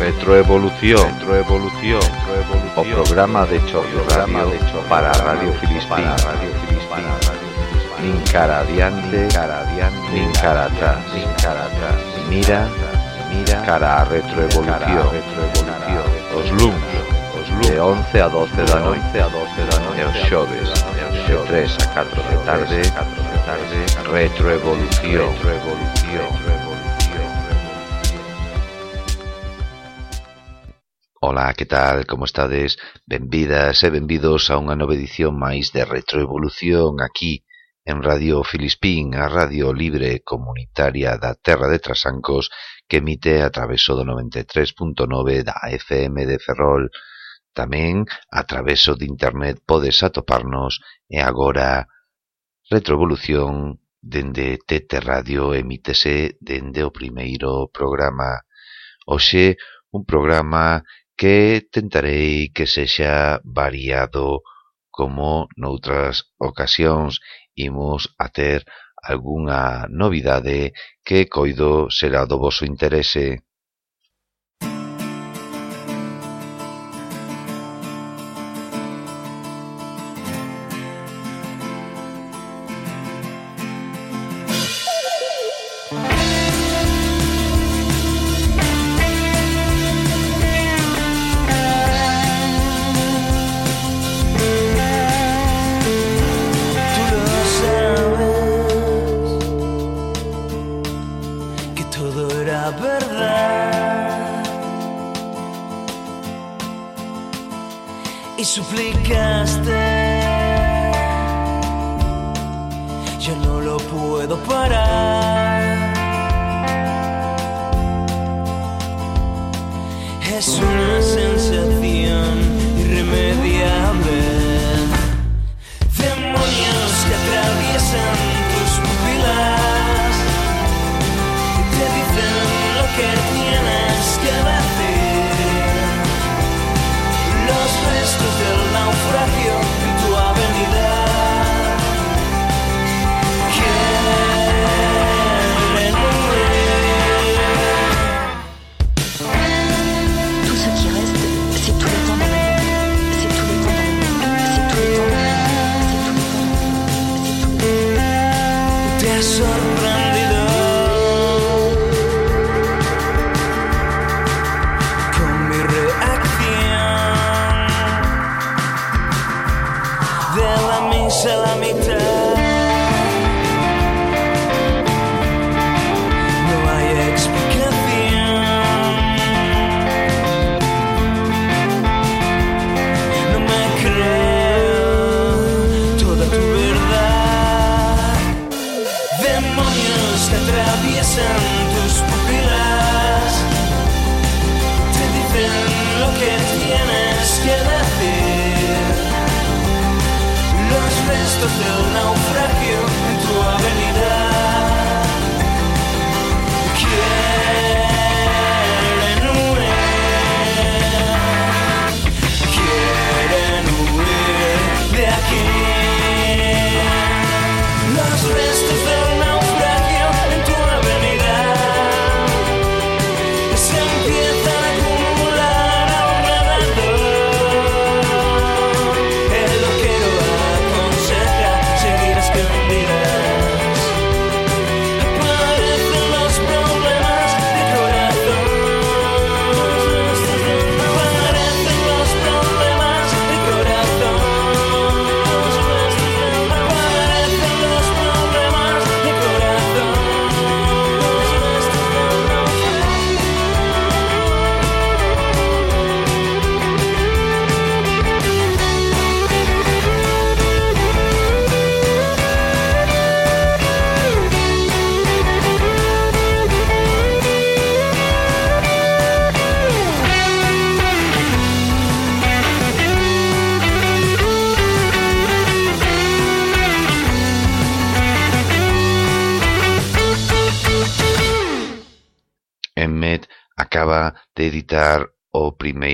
Retroevolución, retroevolución, retroevolución. O programa de choque programa de choque para Radio Filispín, Radio Filispín. Nin cara adiante, cara adiante, nin cara atrás, nin cara atrás. Mira, mira. Cara a retroevolución, retroevolución. Os luns de 11 a 12 da noite a 12 da noite aos xoves de 3 a 4 da tarde. Tarde. Retroevolución. Retroevolución. Ola, que tal? Como estades? Benvidas e benvidos a unha nova edición máis de Retroevolución aquí en Radio Filispín, a radio libre comunitaria da Terra de Trasancos que emite a traveso do 93.9 da FM de Ferrol. Tamén a traveso de Internet podes atoparnos e agora Retroevolución dende TT Radio emítese dende o primeiro programa. Hoxe un programa que tentarei que sexa variado como noutras ocasións imos a ter algunha novidade que coido será do vosso interese. y suplicaste. Yo no lo puedo parar. Es una sensación.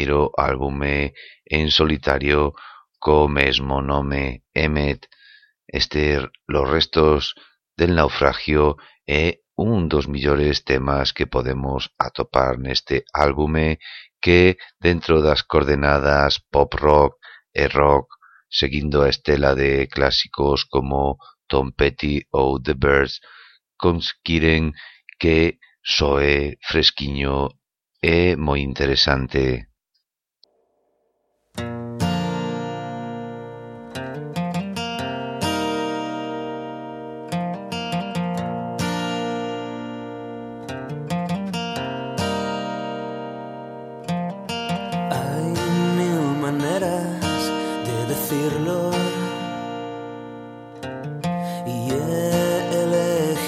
Primeiro álbume en solitario co mesmo nome Emmet, este Los restos del naufragio é un dos millores temas que podemos atopar neste álbume que, dentro das coordenadas pop rock e rock, seguindo a estela de clásicos como Tom Petty ou The Byrds, conseguiren que soe fresquiño e moi interesante.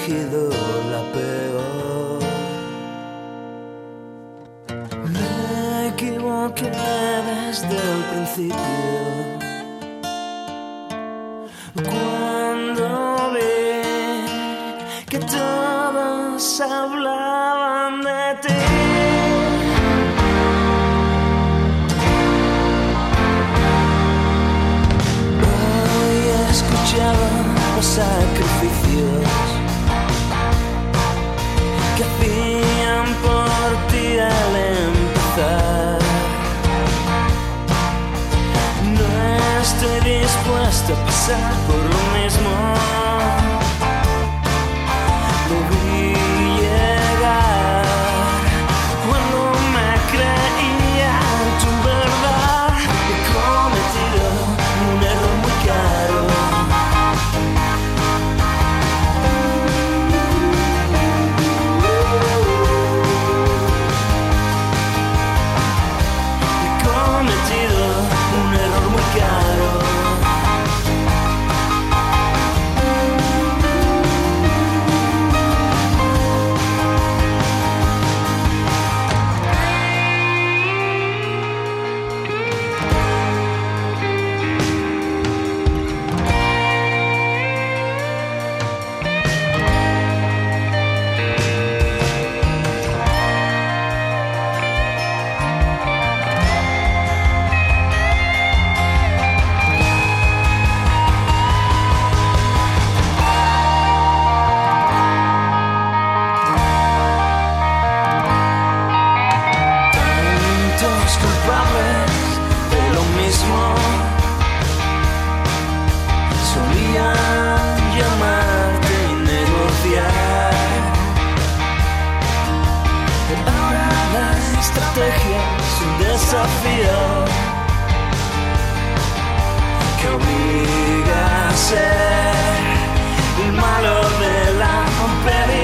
elegido la peor. Me equivoqué desde el principio. desafío que obliga a ser el malo de la película.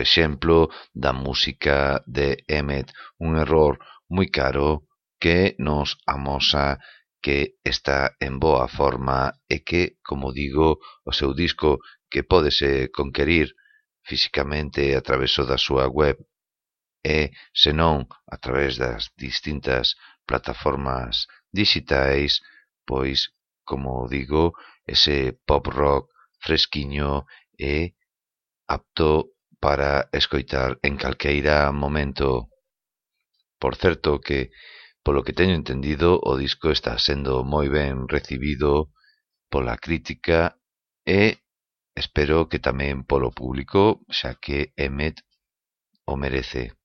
exemplo, da música de Emmet, un error moi caro que nos amosa que está en boa forma e que, como digo, o seu disco que pódese conquerir físicamente a traveso da súa web e, senón, a través das distintas plataformas digitais, pois, como digo, ese pop rock fresquiño e apto para escoitar en calqueira momento. Por certo que, polo que teño entendido, o disco está sendo moi ben recibido pola crítica e espero que tamén polo público, xa que Emmet o merece.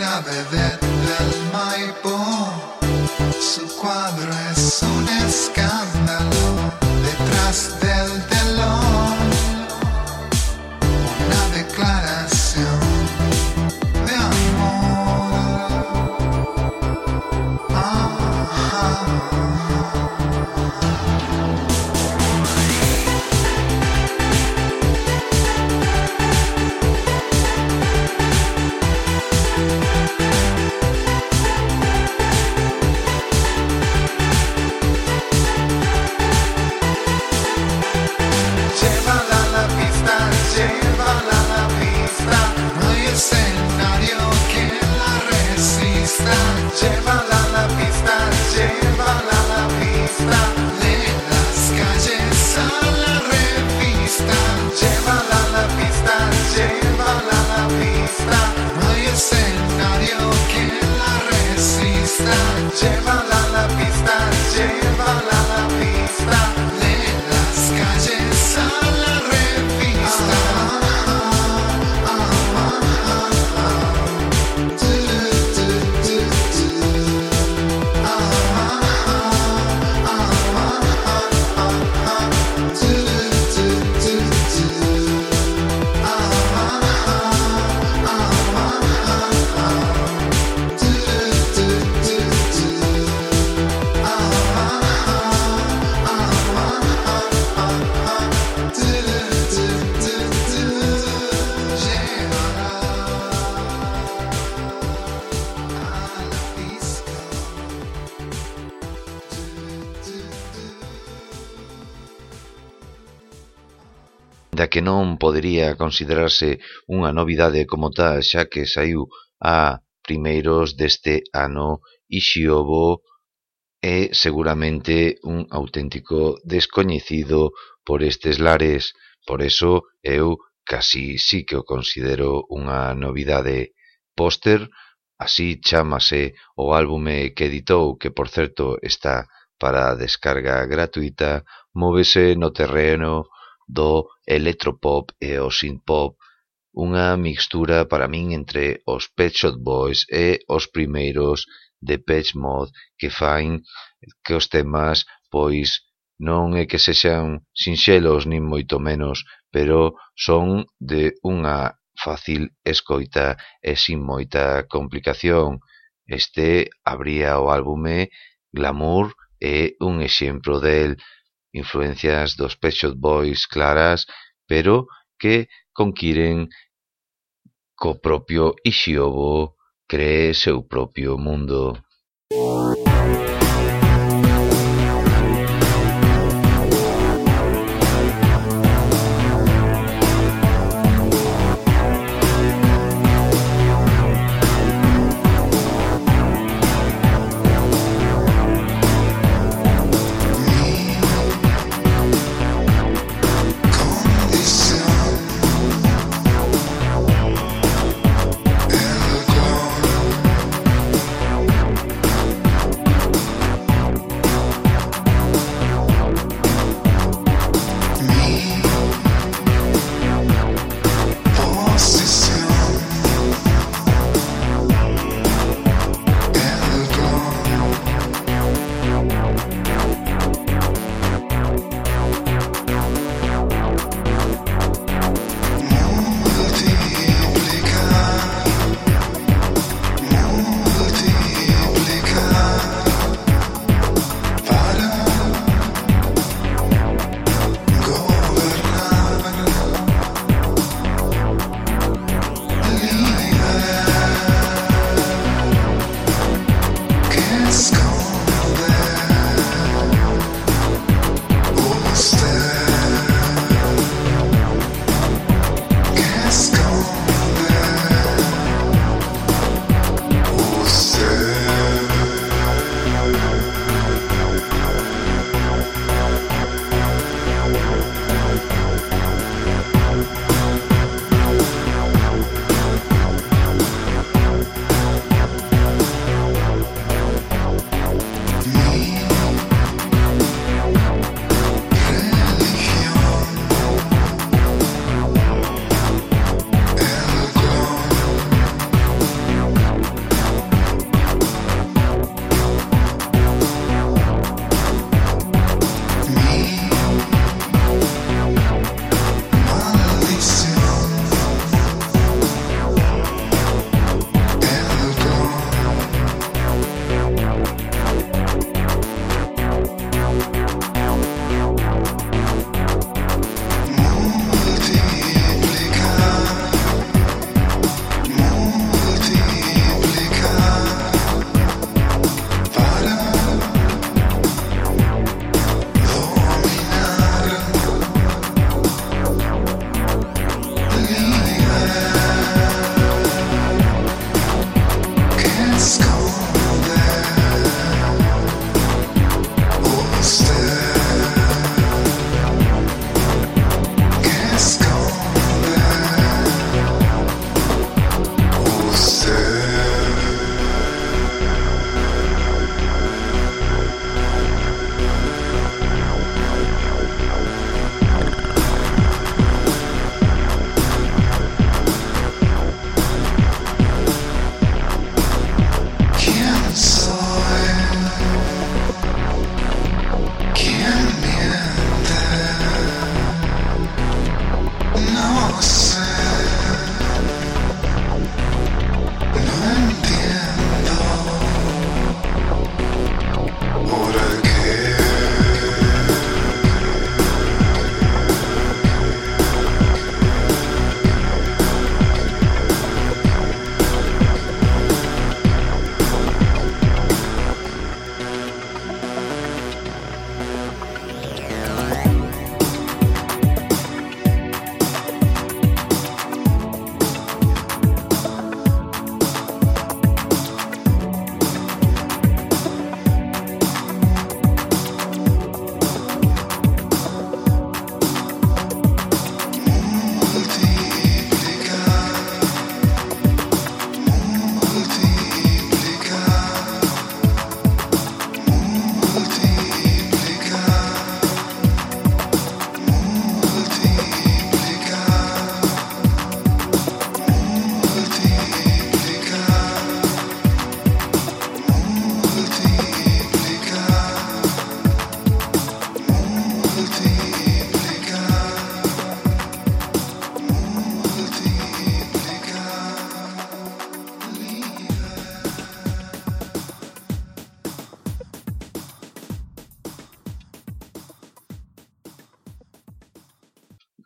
era vedette del Maipo, su quadro es un escándalo, detrás del telón. que non podería considerarse unha novidade como tal xa que saíu a primeiros deste ano Ishiobo é seguramente un auténtico descoñecido por estes lares, por eso eu casi sí que o considero unha novidade. Póster, así chamase o álbume que editou, que por certo está para descarga gratuita, móvese no terreno do electropop e o synthpop, unha mixtura para min entre os Pet Shop Boys e os primeiros Depeche Mode que fain que os temas pois non é que sexan sinxelos nin moito menos, pero son de unha fácil escoita e sin moita complicación. Este abría o álbume Glamour é un exemplo del influencias dos Pet Shop Boys claras, pero que conquiren co propio Ishiobo cree seu propio mundo.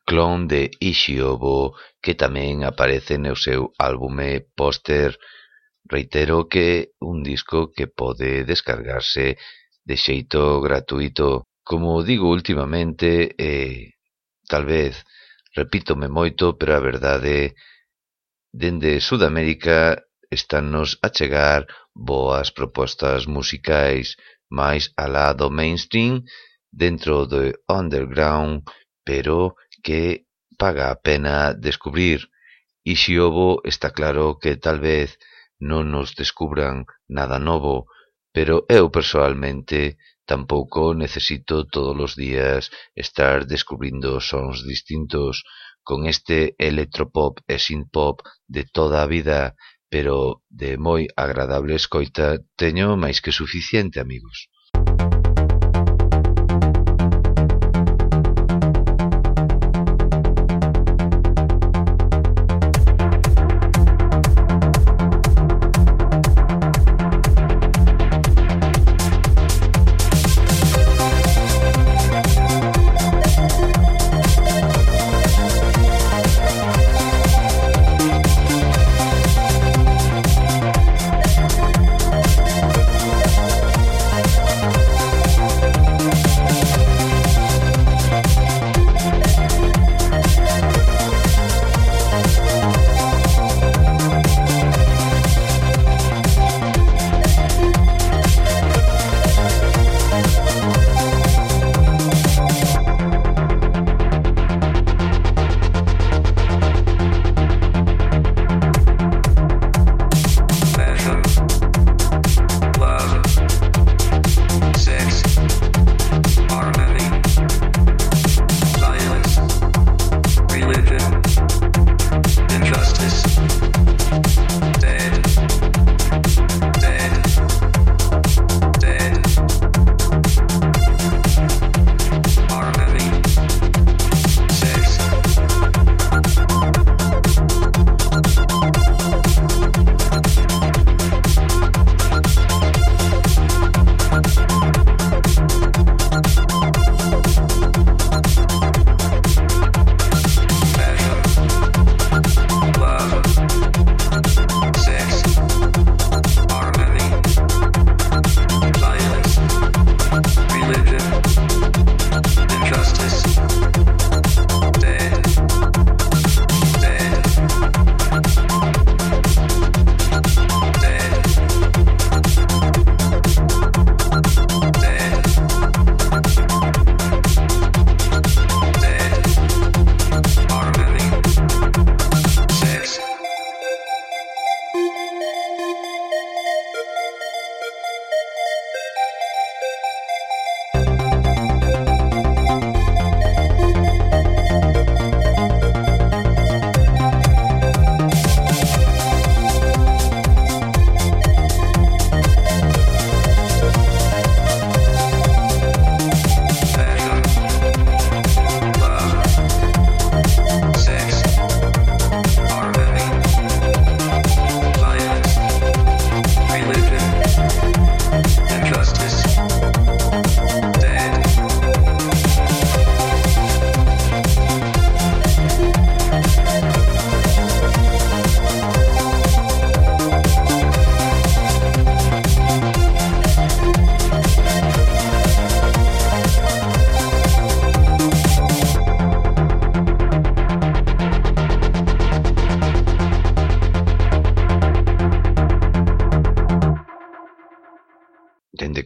clon de Ishiobo que tamén aparece no seu álbume Póster reitero que un disco que pode descargarse de xeito gratuito. Como digo últimamente, eh, tal vez repítome moito, pero a verdade, dende Sudamérica estánnos a chegar boas propostas musicais máis alá do mainstream, dentro do underground, pero que paga a pena descubrir e si houbo está claro que tal vez non nos descubran nada novo, pero eu persoalmente tampouco necesito todos os días estar descubrindo sons distintos con este electropop e synthpop de toda a vida, pero de moi agradable escoita teño máis que suficiente, amigos.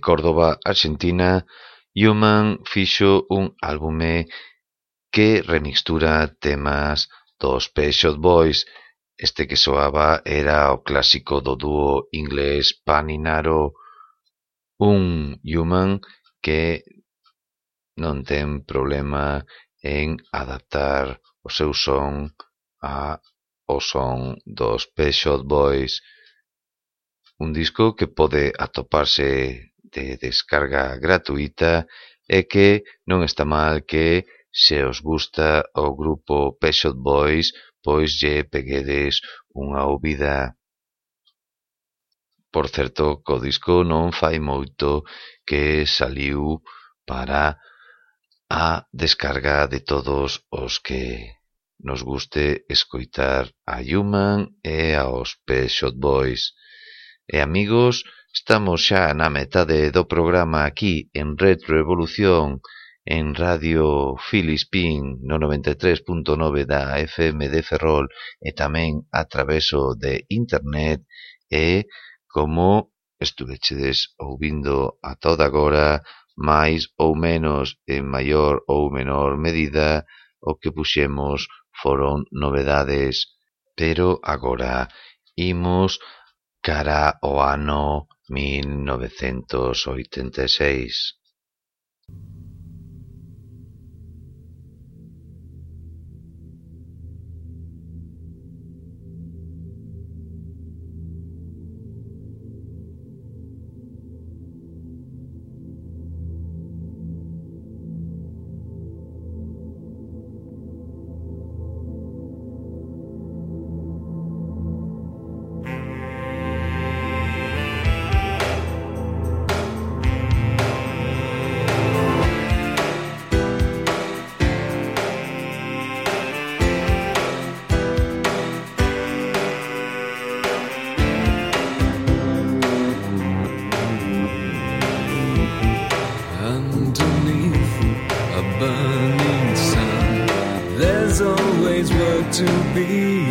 Córdoba, Arxentina, Human fixo un álbume que remixtura temas dos Pet Shop Boys. Este que soaba era o clásico do dúo inglés Paninaro, un Human que non ten problema en adaptar o seu son a o son dos Pet Shop Boys. Un disco que pode atoparse de descarga gratuíta e que non está mal que, se os gusta o grupo Peixot Boys, pois lle peguedes unha ouvida. Por certo, co disco non fai moito que saliu para a descarga de todos os que nos guste escoitar a Human e aos Peixot Boys. E amigos, Estamos xa na metade do programa aquí en Retroevolución en Radio Filispín no 93.9 da FM de Ferrol e tamén a traveso de internet e como estuvechedes ouvindo a toda agora máis ou menos en maior ou menor medida o que puxemos foron novedades. Pero agora imos cara ao ano 1986. to be.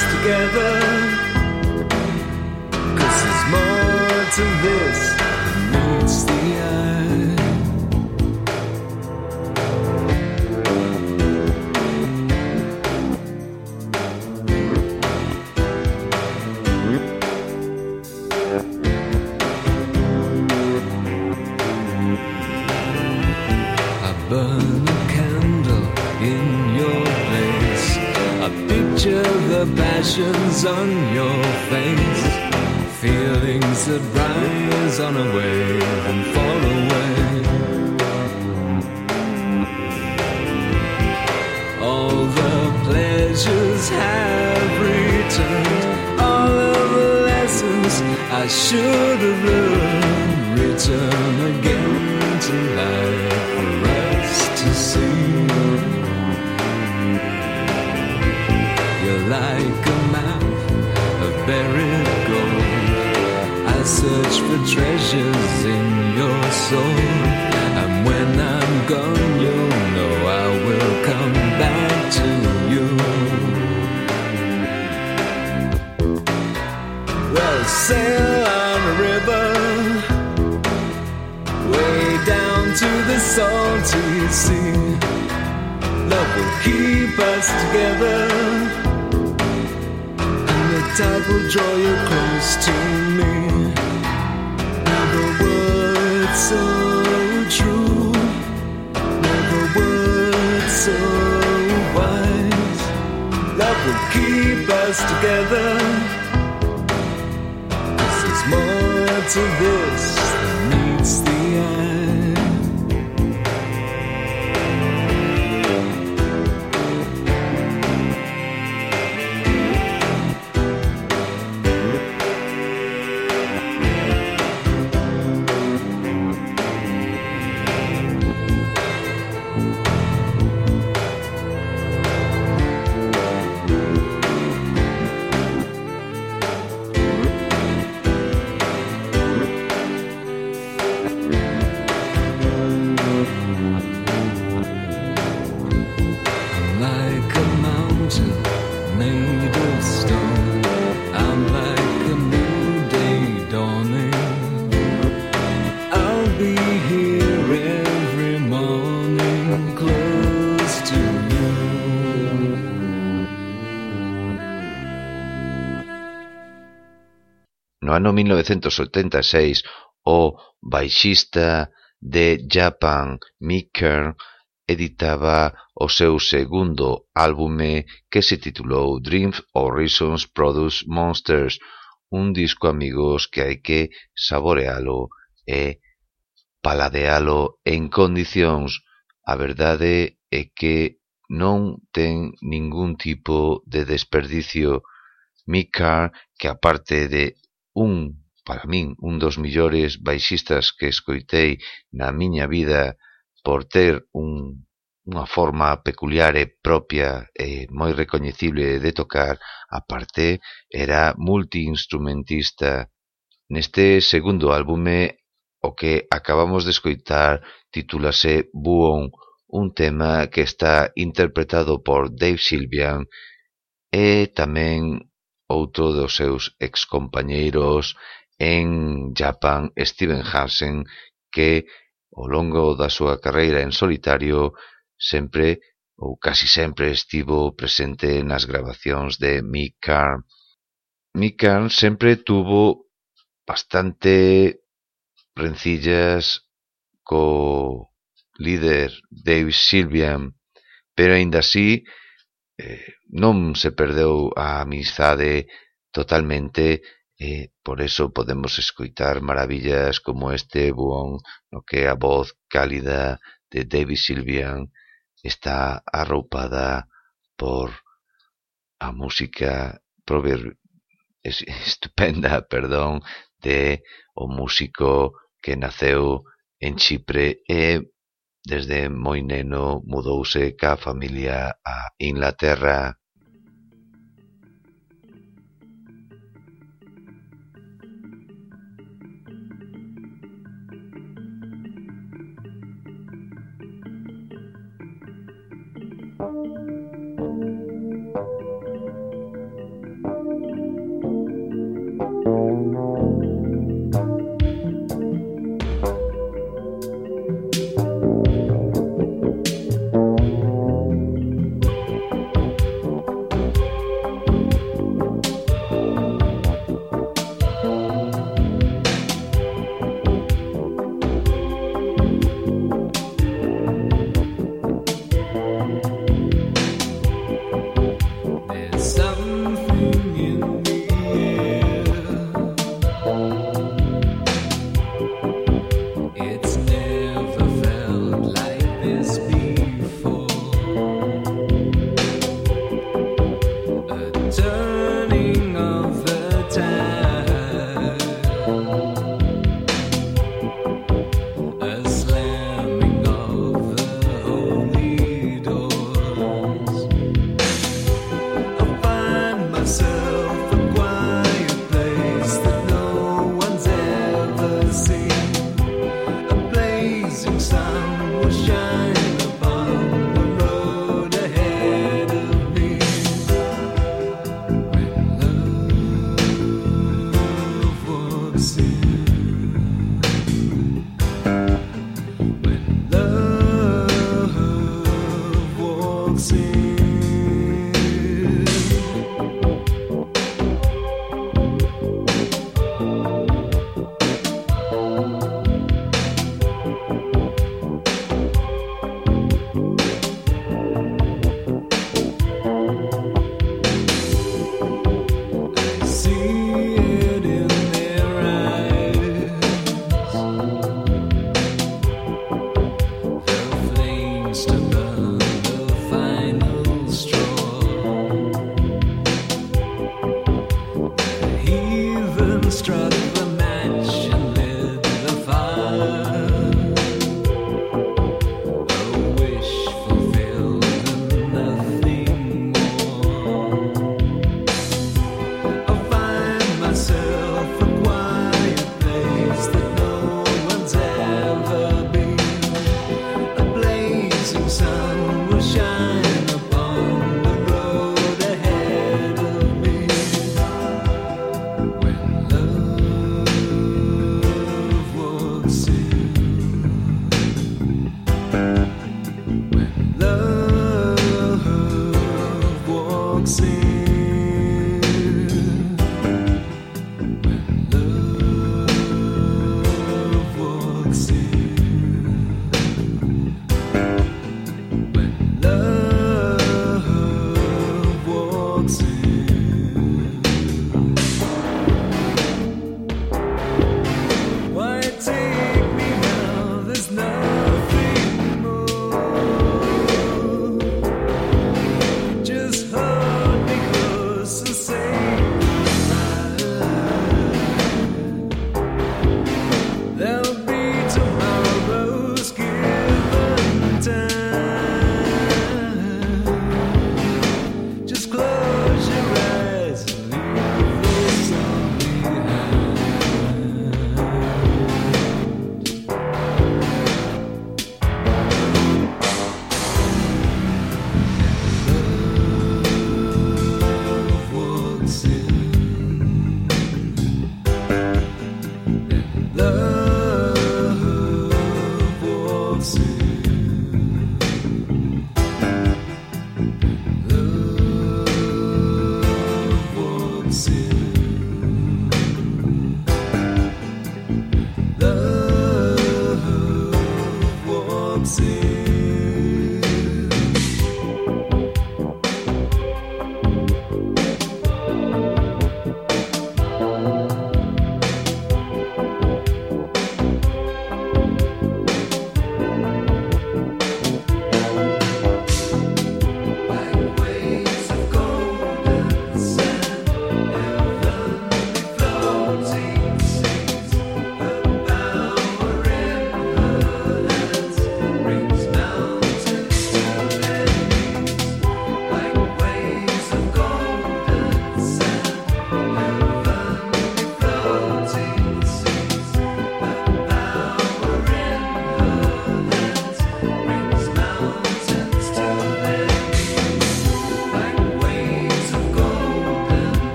together. Cause there's more to me. It's ano 1976 o baixista de Japan Mick Kern editaba o seu segundo álbume que se titulou Dreams, Horizons, Produce Monsters, un disco, amigos, que hai que saborealo e paladealo en condicións. A verdade é que non ten ningún tipo de desperdicio. Mick que aparte de un, para min, un dos millores baixistas que escoitei na miña vida por ter un, unha forma peculiar e propia e moi recoñecible de tocar, aparte, era multiinstrumentista. Neste segundo álbume, o que acabamos de escoitar titúlase Buon, un tema que está interpretado por Dave Silvian e tamén outro dos seus excompañeiros en Japan Steven Hansen que ao longo da súa carreira en solitario sempre ou casi sempre estivo presente nas grabacións de Mick Carn. Mick Carn sempre tuvo bastante rencillas co líder Dave Sylvian, pero aínda así eh, non se perdeu a amizade totalmente e por eso podemos escoitar maravillas como este buón no que a voz cálida de David Silvian está arroupada por a música prover estupenda, perdón, de o músico que naceu en Chipre e Desde moi neno mudouse ca familia a Inglaterra.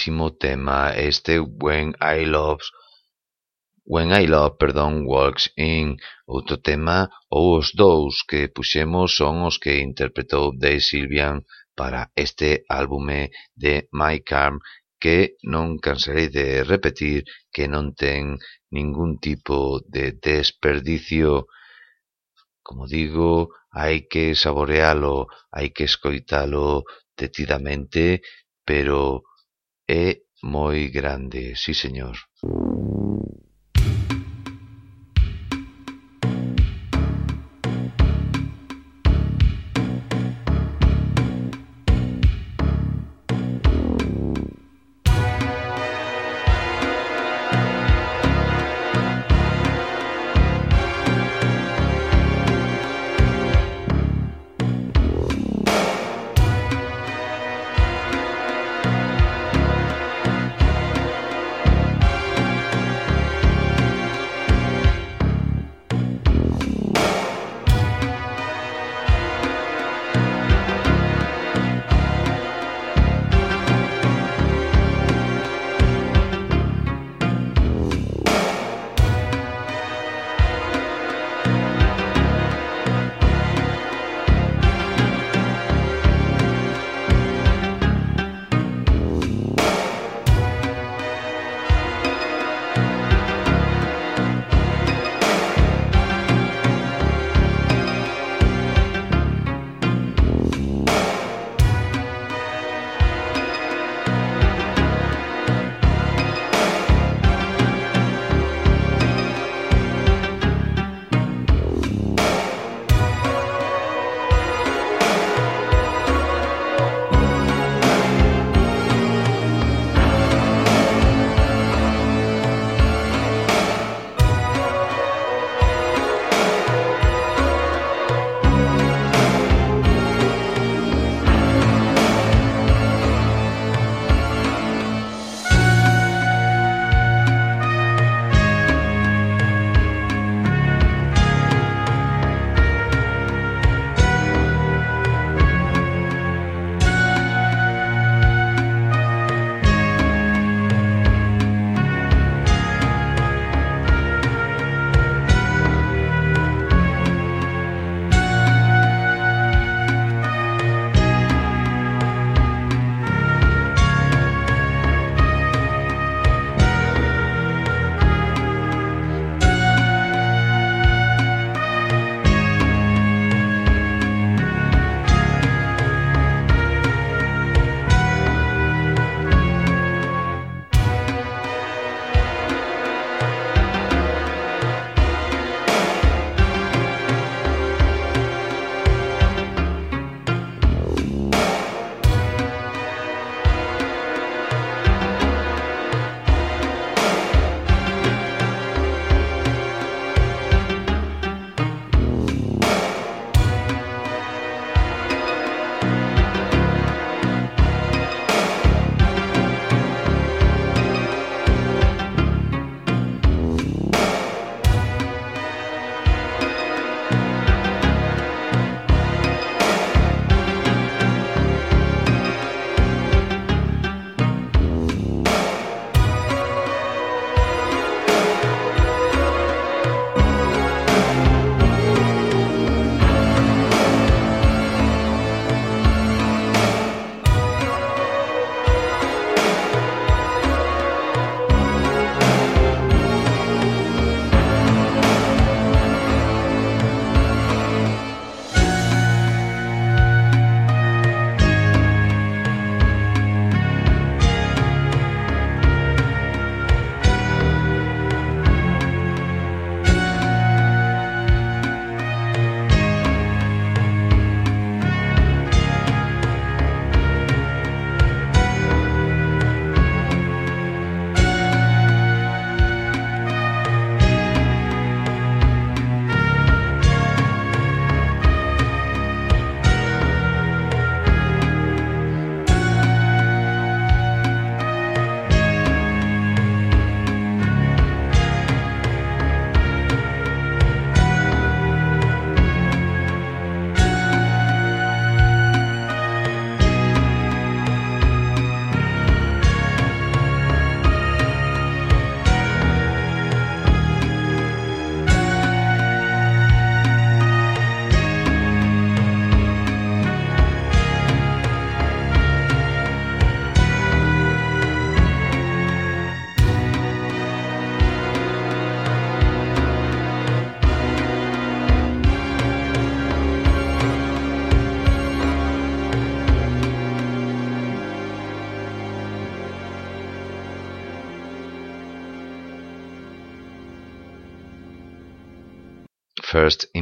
grandísimo tema este When I Love When I Love, perdón, Walks In. Outro tema, ou os dous que puxemos son os que interpretou Dave Sylvian para este álbume de My Calm que non cansarei de repetir que non ten ningún tipo de desperdicio. Como digo, hai que saborealo, hai que escoitalo detidamente, pero É moi grande, si señor.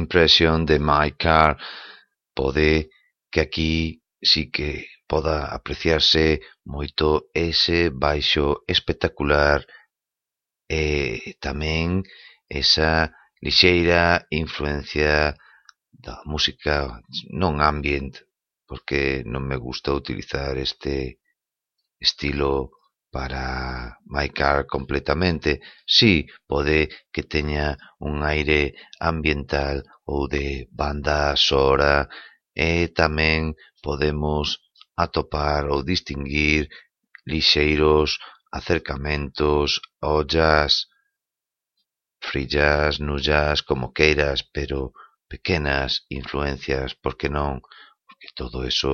Impression de My Car. Pode que aquí si que poda apreciarse moito ese baixo espectacular e tamén esa lixeira influencia da música non ambient porque non me gusta utilizar este estilo para My Car completamente. Si, sí, pode que teña un aire ambiental ou de banda sonora e tamén podemos atopar ou distinguir lixeiros acercamentos ao jazz, free jazz, nu jazz, como queiras, pero pequenas influencias, porque non? Porque todo eso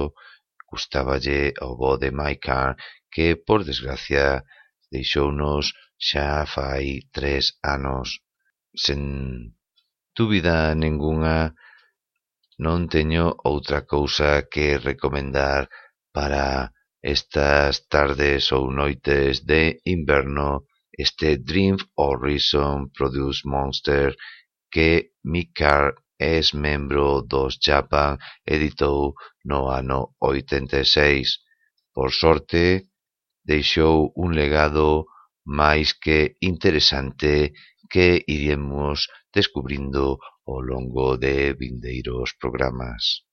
gustáballe ao bo de Maicar que, por desgracia, deixounos xa fai tres anos sen dúbida ningunha, non teño outra cousa que recomendar para estas tardes ou noites de inverno este Dream Horizon Produce Monster que Mikar es membro dos Japan editou no ano 86. Por sorte, deixou un legado máis que interesante que iremos descubrindo ao longo de vindeiros programas.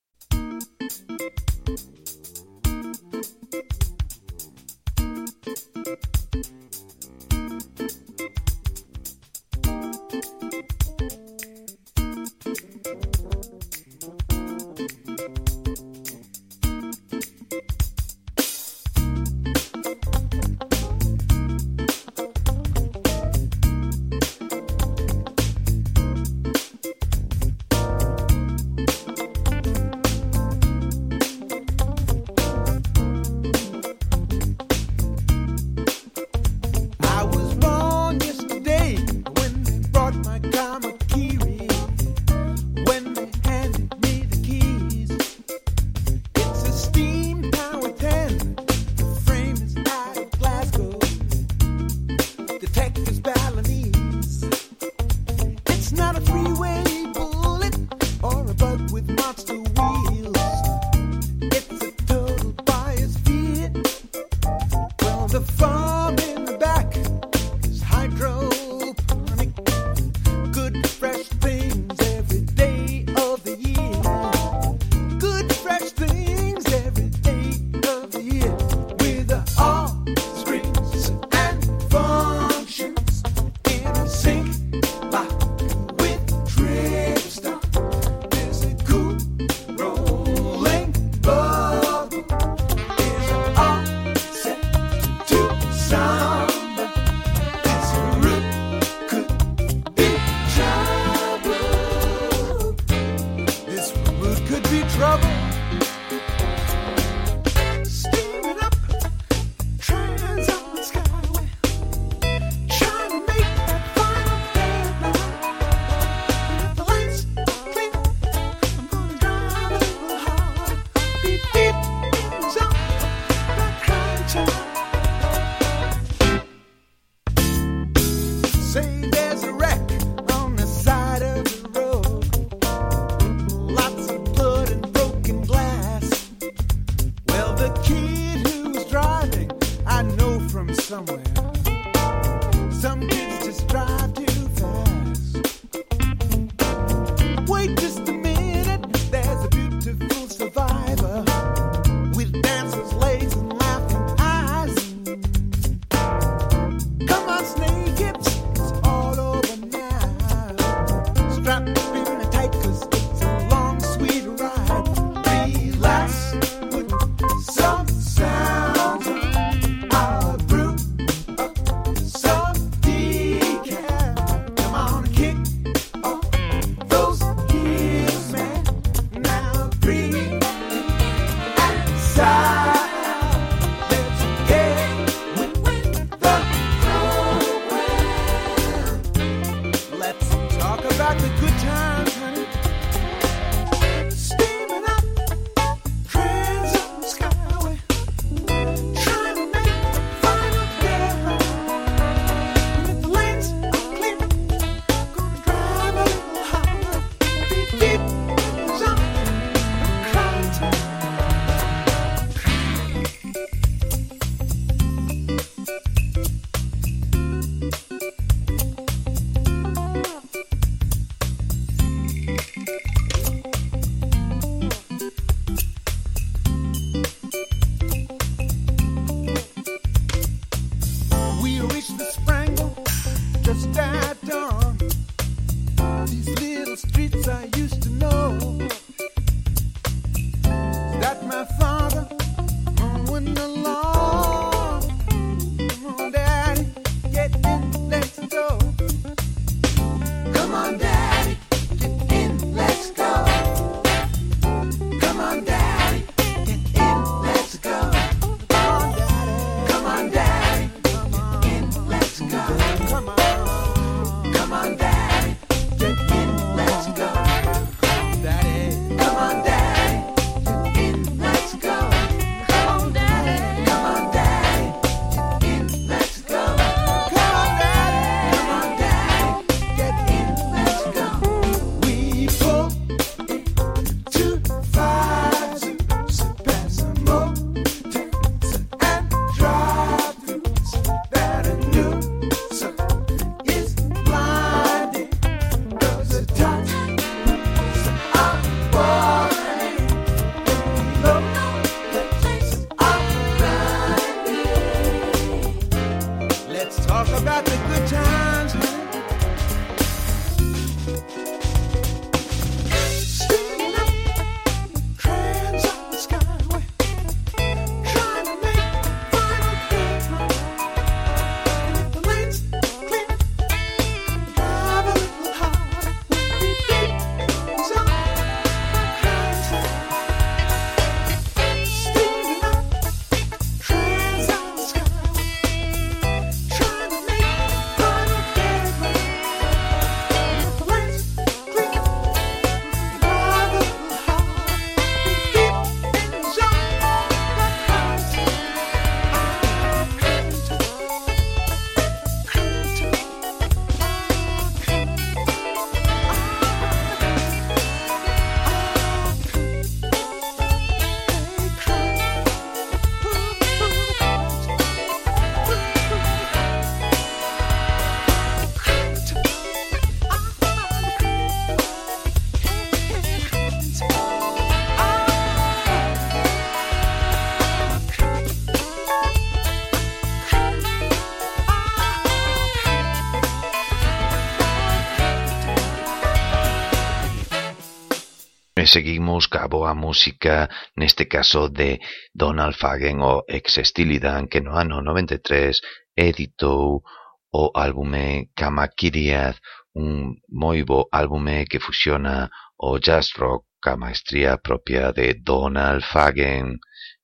seguimos ca boa música, neste caso de Donald Fagen o ex Stilidan, que no ano 93 editou o álbume Kamakiriad, un moi bo álbume que fusiona o jazz rock ca maestría propia de Donald Fagen.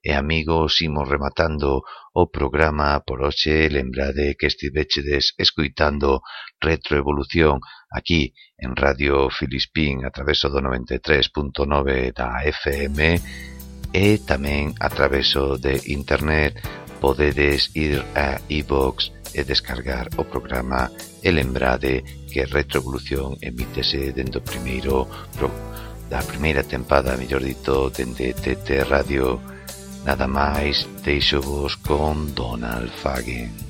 E amigos, imos rematando o programa por hoxe. Lembrade que estivechedes escuitando Retroevolución aquí en Radio Filispín a traveso do 93.9 da FM e tamén a traveso de internet podedes ir a iVox e e descargar o programa e lembrade que Retroevolución emítese dentro primeiro pro, da primeira tempada, mellor dito, dende TT Radio Filispín Nada máis, deixo vos con Donald Fagen.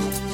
Bye.